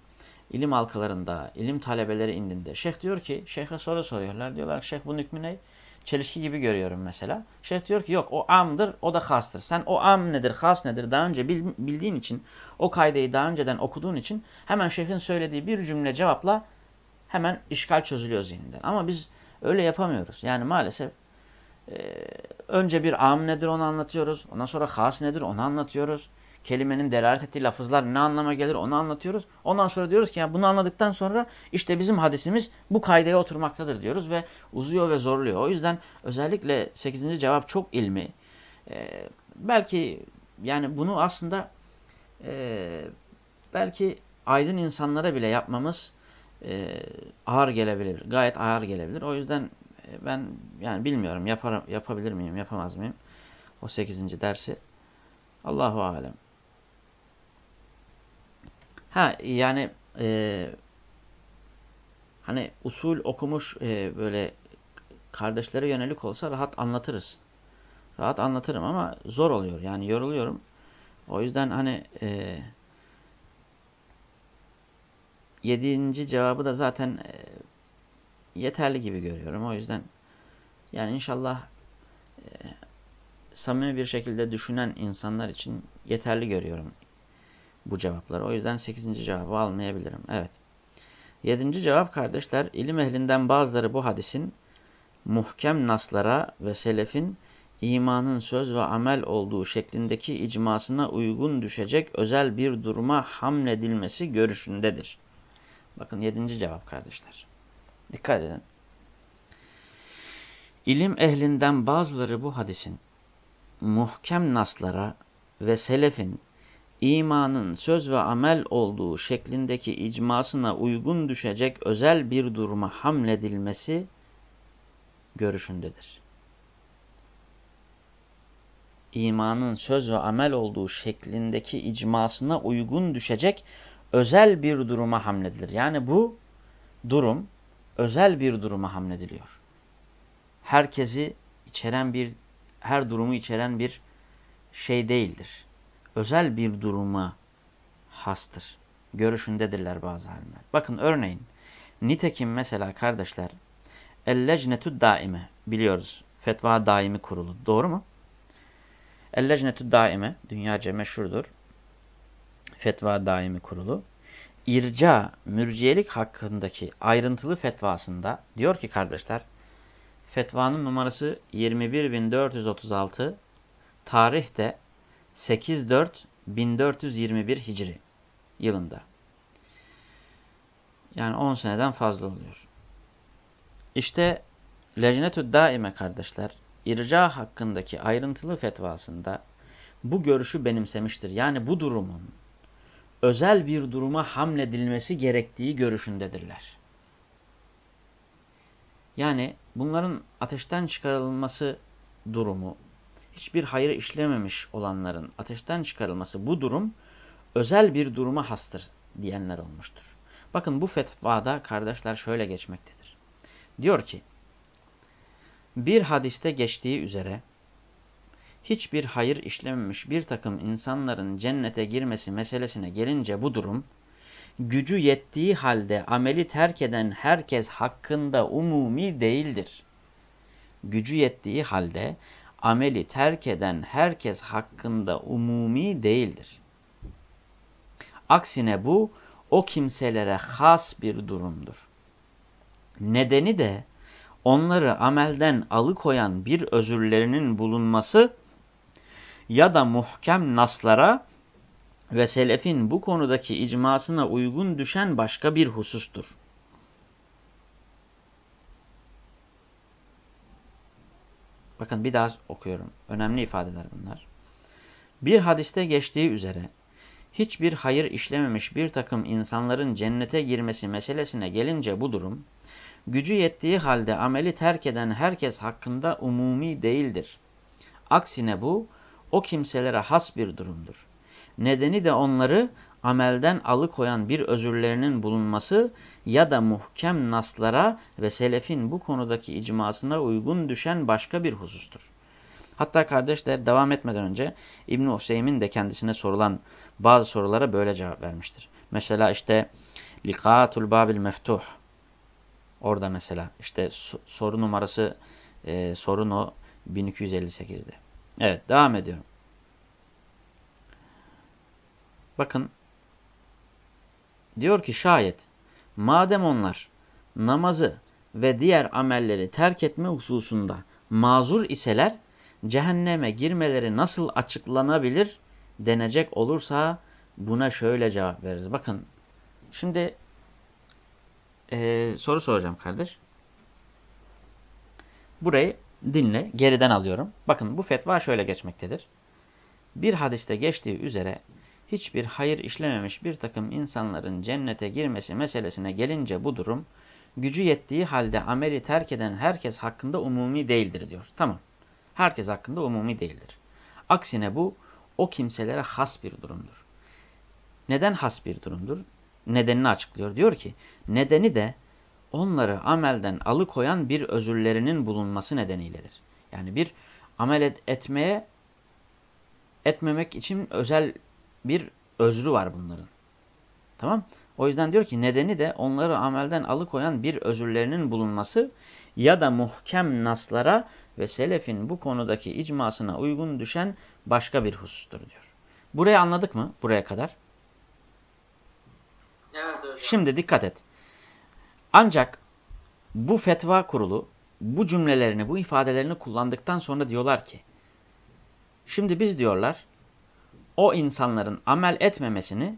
ilim halkalarında, ilim talebeleri indinde. Şeyh diyor ki, şeyhe soru soruyorlar. Diyorlar ki şeyh bu hükmü ne? Çelişki gibi görüyorum mesela. Şeyh diyor ki yok o amdır, o da hastır. Sen o am nedir, has nedir daha önce bildiğin için, o kaydeyi daha önceden okuduğun için hemen şeyhin söylediği bir cümle cevapla hemen işgal çözülüyor zihninden. Ama biz öyle yapamıyoruz. Yani maalesef e, önce bir am nedir onu anlatıyoruz. Ondan sonra has nedir onu anlatıyoruz kelimenin delalet ettiği lafızlar ne anlama gelir onu anlatıyoruz. Ondan sonra diyoruz ki yani bunu anladıktan sonra işte bizim hadisimiz bu kaydaya oturmaktadır diyoruz ve uzuyor ve zorluyor. O yüzden özellikle 8. cevap çok ilmi. Ee, belki yani bunu aslında e, belki aydın insanlara bile yapmamız e, ağır gelebilir. Gayet ağır gelebilir. O yüzden e, ben yani bilmiyorum yapar, yapabilir miyim yapamaz mıyım o 8. dersi. Allahu alem. Ha yani e, hani usul okumuş e, böyle kardeşlere yönelik olsa rahat anlatırız. Rahat anlatırım ama zor oluyor. Yani yoruluyorum. O yüzden hani e, yedinci cevabı da zaten e, yeterli gibi görüyorum. O yüzden yani inşallah e, samimi bir şekilde düşünen insanlar için yeterli görüyorum bu cevapları. O yüzden 8. cevabı almayabilirim. Evet. 7. cevap kardeşler ilim ehlinden bazıları bu hadisin muhkem naslara ve selefin imanın söz ve amel olduğu şeklindeki icmasına uygun düşecek özel bir duruma hamledilmesi görüşündedir. Bakın 7. cevap kardeşler. Dikkat edin. İlim ehlinden bazıları bu hadisin muhkem naslara ve selefin imanın söz ve amel olduğu şeklindeki icmasına uygun düşecek özel bir duruma hamledilmesi görüşündedir. İmanın söz ve amel olduğu şeklindeki icmasına uygun düşecek özel bir duruma hamledilir. Yani bu durum özel bir duruma hamlediliyor. Herkesi içeren bir, her durumu içeren bir şey değildir. Özel bir duruma hastır. Görüşündedirler bazı alimler. Bakın örneğin, nitekim mesela kardeşler, El-Lecnetü Daime biliyoruz. Fetva Daimi Kurulu. Doğru mu? El-Lecnetü Daime dünyaca meşhurdur. Fetva Daimi Kurulu. İrca, mürciyelik hakkındaki ayrıntılı fetvasında diyor ki kardeşler, fetvanın numarası 21436, tarih de 8-4-1421 Hicri yılında. Yani 10 seneden fazla oluyor. İşte Lecnetü Daime kardeşler, irca hakkındaki ayrıntılı fetvasında bu görüşü benimsemiştir. Yani bu durumun özel bir duruma hamledilmesi gerektiği görüşündedirler. Yani bunların ateşten çıkarılması durumu, hiçbir hayır işlememiş olanların ateşten çıkarılması bu durum özel bir duruma hastır diyenler olmuştur. Bakın bu fetvada kardeşler şöyle geçmektedir. Diyor ki, bir hadiste geçtiği üzere hiçbir hayır işlememiş bir takım insanların cennete girmesi meselesine gelince bu durum, gücü yettiği halde ameli terk eden herkes hakkında umumi değildir. Gücü yettiği halde ameli terk eden herkes hakkında umumi değildir. Aksine bu o kimselere has bir durumdur. Nedeni de onları amelden alıkoyan bir özürlerinin bulunması ya da muhkem naslara ve selefin bu konudaki icmasına uygun düşen başka bir husustur. Bakın bir daha okuyorum. Önemli ifadeler bunlar. Bir hadiste geçtiği üzere hiçbir hayır işlememiş bir takım insanların cennete girmesi meselesine gelince bu durum, gücü yettiği halde ameli terk eden herkes hakkında umumi değildir. Aksine bu, o kimselere has bir durumdur. Nedeni de onları amelden alıkoyan bir özürlerinin bulunması ya da muhkem naslara ve selefin bu konudaki icmasına uygun düşen başka bir husustur. Hatta kardeşler devam etmeden önce İbn-i Hüseyin de kendisine sorulan bazı sorulara böyle cevap vermiştir. Mesela işte Likatul Babil Meftuh orada mesela işte soru numarası e, sorun o 1258'de. Evet devam ediyorum. Bakın diyor ki şayet madem onlar namazı ve diğer amelleri terk etme hususunda mazur iseler cehenneme girmeleri nasıl açıklanabilir denecek olursa buna şöyle cevap veririz. Bakın şimdi e, soru soracağım kardeş. Burayı dinle geriden alıyorum. Bakın bu fetva şöyle geçmektedir. Bir hadiste geçtiği üzere hiçbir hayır işlememiş bir takım insanların cennete girmesi meselesine gelince bu durum gücü yettiği halde ameli terk eden herkes hakkında umumi değildir diyor. Tamam. Herkes hakkında umumi değildir. Aksine bu o kimselere has bir durumdur. Neden has bir durumdur? Nedenini açıklıyor. Diyor ki nedeni de onları amelden alıkoyan bir özürlerinin bulunması nedeniyledir. Yani bir amel et etmeye etmemek için özel bir özrü var bunların. Tamam? O yüzden diyor ki nedeni de onları amelden alıkoyan bir özürlerinin bulunması ya da muhkem naslara ve selefin bu konudaki icmasına uygun düşen başka bir husustur diyor. Burayı anladık mı buraya kadar? Evet hocam. Şimdi dikkat et. Ancak bu fetva kurulu bu cümlelerini, bu ifadelerini kullandıktan sonra diyorlar ki şimdi biz diyorlar o insanların amel etmemesini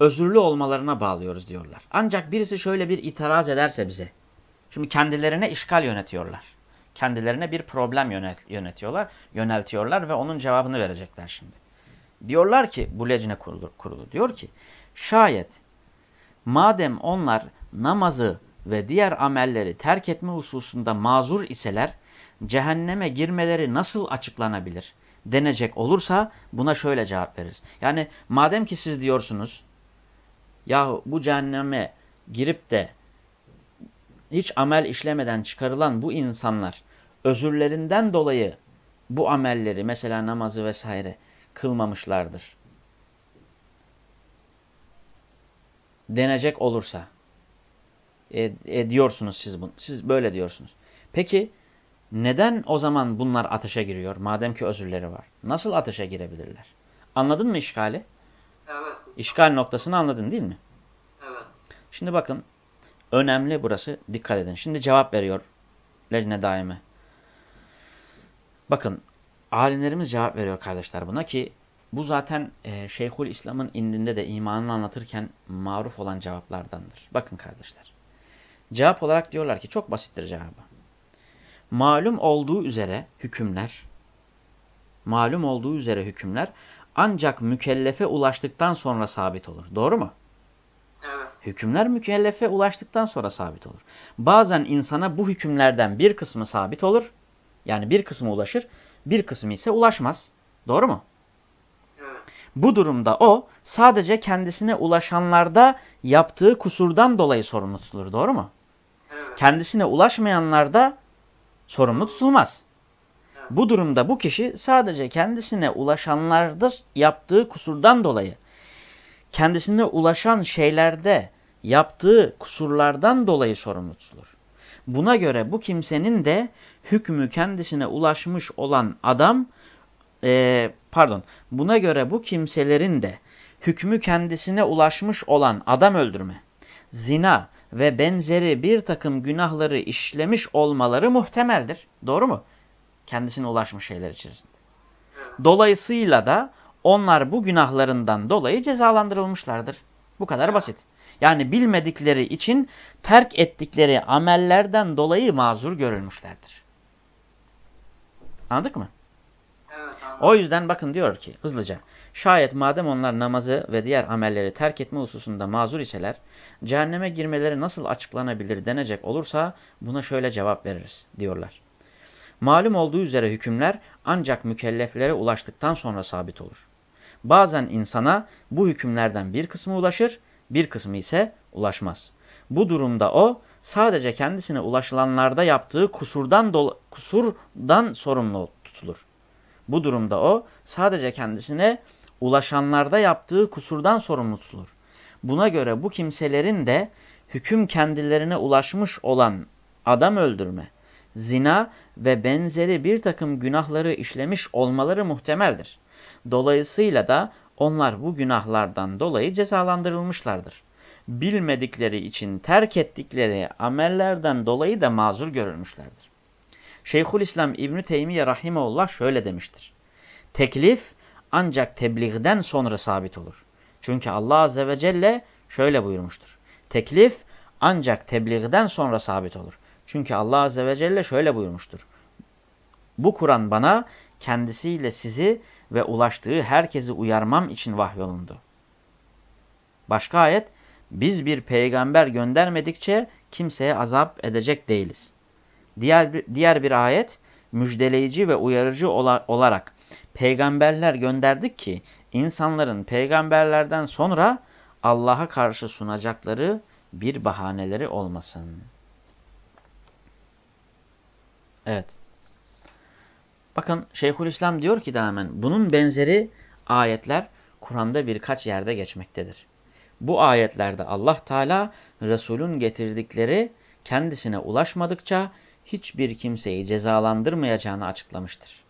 özürlü olmalarına bağlıyoruz diyorlar. Ancak birisi şöyle bir itiraz ederse bize. Şimdi kendilerine işgal yönetiyorlar. kendilerine bir problem yönet yönetiyorlar, yöneltiyorlar ve onun cevabını verecekler şimdi. Diyorlar ki bu lecne kurulu, kurulu diyor ki şayet madem onlar namazı ve diğer amelleri terk etme hususunda mazur iseler cehenneme girmeleri nasıl açıklanabilir denecek olursa buna şöyle cevap veririz. Yani madem ki siz diyorsunuz yahu bu cehenneme girip de hiç amel işlemeden çıkarılan bu insanlar özürlerinden dolayı bu amelleri mesela namazı vesaire kılmamışlardır. Denecek olursa e, e, diyorsunuz siz bunu. Siz böyle diyorsunuz. Peki neden o zaman bunlar ateşe giriyor? Madem ki özürleri var. Nasıl ateşe girebilirler? Anladın mı işgali? Evet. İşgal noktasını anladın değil mi? Evet. Şimdi bakın önemli burası. Dikkat edin. Şimdi cevap veriyor Lecne Daime. Bakın alimlerimiz cevap veriyor kardeşler buna ki bu zaten e, Şeyhül İslam'ın indinde de imanını anlatırken maruf olan cevaplardandır. Bakın kardeşler. Cevap olarak diyorlar ki çok basittir cevabı. Malum olduğu üzere hükümler, malum olduğu üzere hükümler ancak mükellefe ulaştıktan sonra sabit olur. Doğru mu? Evet. Hükümler mükellefe ulaştıktan sonra sabit olur. Bazen insana bu hükümlerden bir kısmı sabit olur. Yani bir kısmı ulaşır, bir kısmı ise ulaşmaz. Doğru mu? Evet. Bu durumda o sadece kendisine ulaşanlarda yaptığı kusurdan dolayı sorumlu tutulur. Doğru mu? Kendisine ulaşmayanlarda sorumlu tutulmaz. Bu durumda bu kişi sadece kendisine ulaşanlarda yaptığı kusurdan dolayı, kendisine ulaşan şeylerde yaptığı kusurlardan dolayı sorumlu tutulur. Buna göre bu kimsenin de hükmü kendisine ulaşmış olan adam, e, pardon, buna göre bu kimselerin de hükmü kendisine ulaşmış olan adam öldürme, zina ve benzeri bir takım günahları işlemiş olmaları muhtemeldir. Doğru mu? Kendisine ulaşmış şeyler içerisinde. Dolayısıyla da onlar bu günahlarından dolayı cezalandırılmışlardır. Bu kadar basit. Yani bilmedikleri için terk ettikleri amellerden dolayı mazur görülmüşlerdir. Anladık mı? O yüzden bakın diyor ki hızlıca. Şayet madem onlar namazı ve diğer amelleri terk etme hususunda mazur iseler, cehenneme girmeleri nasıl açıklanabilir denecek olursa buna şöyle cevap veririz diyorlar. Malum olduğu üzere hükümler ancak mükelleflere ulaştıktan sonra sabit olur. Bazen insana bu hükümlerden bir kısmı ulaşır, bir kısmı ise ulaşmaz. Bu durumda o sadece kendisine ulaşılanlarda yaptığı kusurdan, kusurdan sorumlu tutulur. Bu durumda o sadece kendisine ulaşanlarda yaptığı kusurdan sorumlu tutulur. Buna göre bu kimselerin de hüküm kendilerine ulaşmış olan adam öldürme, zina ve benzeri bir takım günahları işlemiş olmaları muhtemeldir. Dolayısıyla da onlar bu günahlardan dolayı cezalandırılmışlardır. Bilmedikleri için terk ettikleri amellerden dolayı da mazur görülmüşlerdir. Şeyhülislam İbn Teymiye rahimeullah şöyle demiştir. Teklif ancak tebliğden sonra sabit olur. Çünkü Allah azze ve celle şöyle buyurmuştur. Teklif ancak tebliğden sonra sabit olur. Çünkü Allah azze ve celle şöyle buyurmuştur. Bu Kur'an bana kendisiyle sizi ve ulaştığı herkesi uyarmam için vahyolundu. Başka ayet, biz bir peygamber göndermedikçe kimseye azap edecek değiliz. Diğer bir, diğer bir ayet, müjdeleyici ve uyarıcı ola, olarak peygamberler gönderdik ki insanların peygamberlerden sonra Allah'a karşı sunacakları bir bahaneleri olmasın. Evet. Bakın Şeyhülislam diyor ki hemen bunun benzeri ayetler Kur'an'da birkaç yerde geçmektedir. Bu ayetlerde Allah Teala Resul'ün getirdikleri kendisine ulaşmadıkça hiçbir kimseyi cezalandırmayacağını açıklamıştır.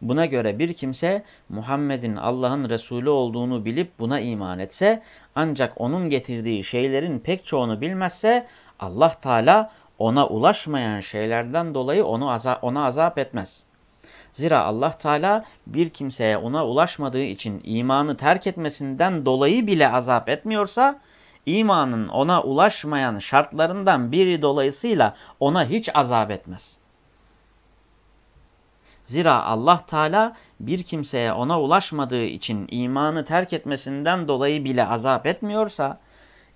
Buna göre bir kimse Muhammed'in Allah'ın Resulü olduğunu bilip buna iman etse ancak onun getirdiği şeylerin pek çoğunu bilmezse Allah Teala ona ulaşmayan şeylerden dolayı onu azap, ona azap etmez. Zira Allah Teala bir kimseye ona ulaşmadığı için imanı terk etmesinden dolayı bile azap etmiyorsa imanın ona ulaşmayan şartlarından biri dolayısıyla ona hiç azap etmez. Zira Allah Teala bir kimseye ona ulaşmadığı için imanı terk etmesinden dolayı bile azap etmiyorsa,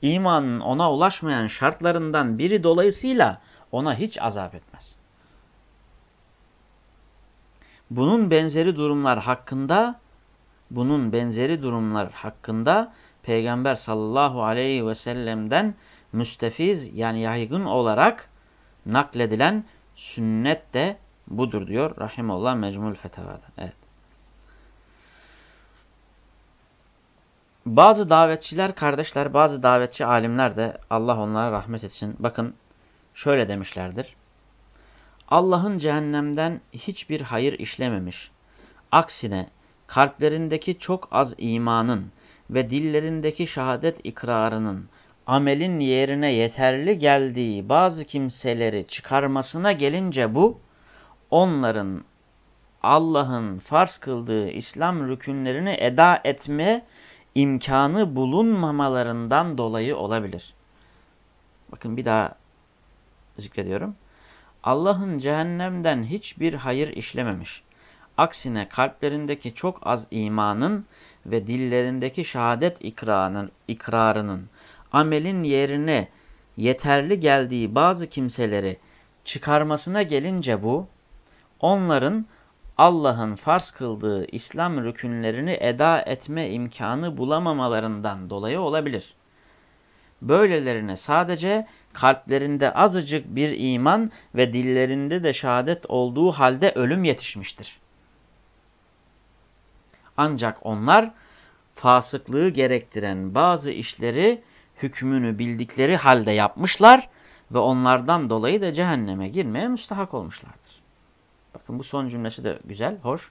imanın ona ulaşmayan şartlarından biri dolayısıyla ona hiç azap etmez. Bunun benzeri durumlar hakkında bunun benzeri durumlar hakkında Peygamber sallallahu aleyhi ve sellem'den müstefiz yani yaygın olarak nakledilen sünnet de budur diyor Rahimullah Mecmul Fetavada. Evet. Bazı davetçiler kardeşler, bazı davetçi alimler de Allah onlara rahmet etsin. Bakın şöyle demişlerdir. Allah'ın cehennemden hiçbir hayır işlememiş. Aksine kalplerindeki çok az imanın ve dillerindeki şehadet ikrarının amelin yerine yeterli geldiği bazı kimseleri çıkarmasına gelince bu, onların Allah'ın farz kıldığı İslam rükünlerini eda etme imkanı bulunmamalarından dolayı olabilir. Bakın bir daha zikrediyorum. Allah'ın cehennemden hiçbir hayır işlememiş. Aksine kalplerindeki çok az imanın ve dillerindeki şehadet ikrarının, ikrarının amelin yerine yeterli geldiği bazı kimseleri çıkarmasına gelince bu, onların Allah'ın farz kıldığı İslam rükünlerini eda etme imkanı bulamamalarından dolayı olabilir. Böylelerine sadece kalplerinde azıcık bir iman ve dillerinde de şehadet olduğu halde ölüm yetişmiştir. Ancak onlar fasıklığı gerektiren bazı işleri hükmünü bildikleri halde yapmışlar ve onlardan dolayı da cehenneme girmeye müstahak olmuşlardır. Bakın bu son cümlesi de güzel, hoş.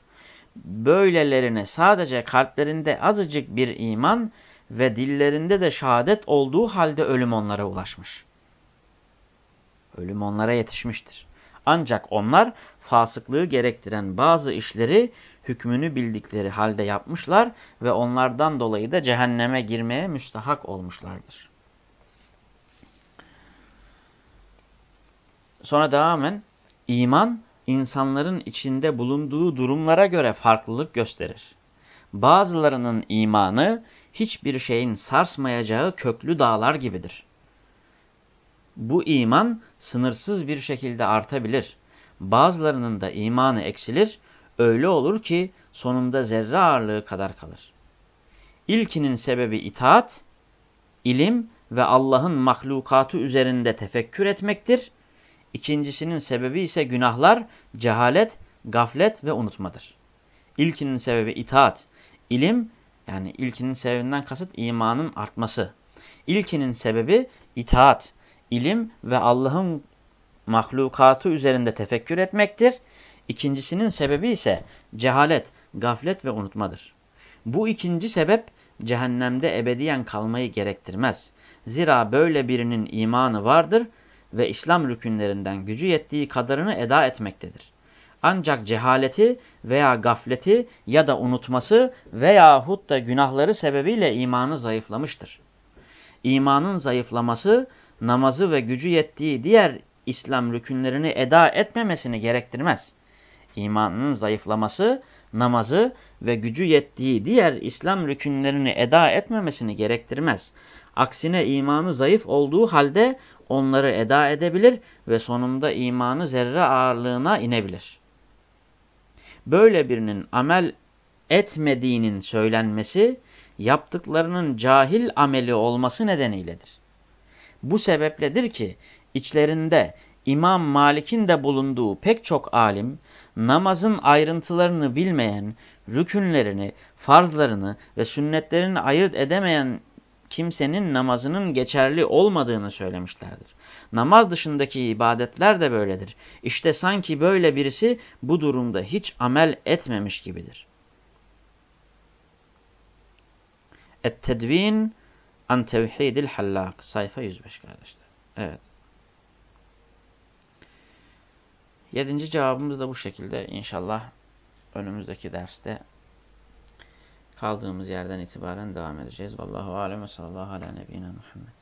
Böylelerine sadece kalplerinde azıcık bir iman ve dillerinde de şehadet olduğu halde ölüm onlara ulaşmış. Ölüm onlara yetişmiştir. Ancak onlar fasıklığı gerektiren bazı işleri hükmünü bildikleri halde yapmışlar ve onlardan dolayı da cehenneme girmeye müstahak olmuşlardır. Sonra devamen iman insanların içinde bulunduğu durumlara göre farklılık gösterir. Bazılarının imanı hiçbir şeyin sarsmayacağı köklü dağlar gibidir. Bu iman sınırsız bir şekilde artabilir. Bazılarının da imanı eksilir, öyle olur ki sonunda zerre ağırlığı kadar kalır. İlkinin sebebi itaat, ilim ve Allah'ın mahlukatı üzerinde tefekkür etmektir. İkincisinin sebebi ise günahlar, cehalet, gaflet ve unutmadır. İlkinin sebebi itaat, ilim yani ilkinin sebebinden kasıt imanın artması. İlkinin sebebi itaat, ilim ve Allah'ın mahlukatı üzerinde tefekkür etmektir. İkincisinin sebebi ise cehalet, gaflet ve unutmadır. Bu ikinci sebep cehennemde ebediyen kalmayı gerektirmez. Zira böyle birinin imanı vardır ve İslam rükünlerinden gücü yettiği kadarını eda etmektedir. Ancak cehaleti veya gafleti ya da unutması veyahut da günahları sebebiyle imanı zayıflamıştır. İmanın zayıflaması namazı ve gücü yettiği diğer İslam rükünlerini eda etmemesini gerektirmez. İmanının zayıflaması namazı ve gücü yettiği diğer İslam rükünlerini eda etmemesini gerektirmez. Aksine imanı zayıf olduğu halde onları eda edebilir ve sonunda imanı zerre ağırlığına inebilir. Böyle birinin amel etmediğinin söylenmesi yaptıklarının cahil ameli olması nedeniyledir. Bu sebepledir ki içlerinde İmam Malik'in de bulunduğu pek çok alim namazın ayrıntılarını bilmeyen, rükünlerini, farzlarını ve sünnetlerini ayırt edemeyen kimsenin namazının geçerli olmadığını söylemişlerdir. Namaz dışındaki ibadetler de böyledir. İşte sanki böyle birisi bu durumda hiç amel etmemiş gibidir. Et-Tedvin an Tevhidil Hallak sayfa 105 kardeşler. Evet. Yedinci cevabımız da bu şekilde. İnşallah önümüzdeki derste kaldığımız yerden itibaren devam edeceğiz. Vallahu alem ve sallallahu ala nebine Muhammed.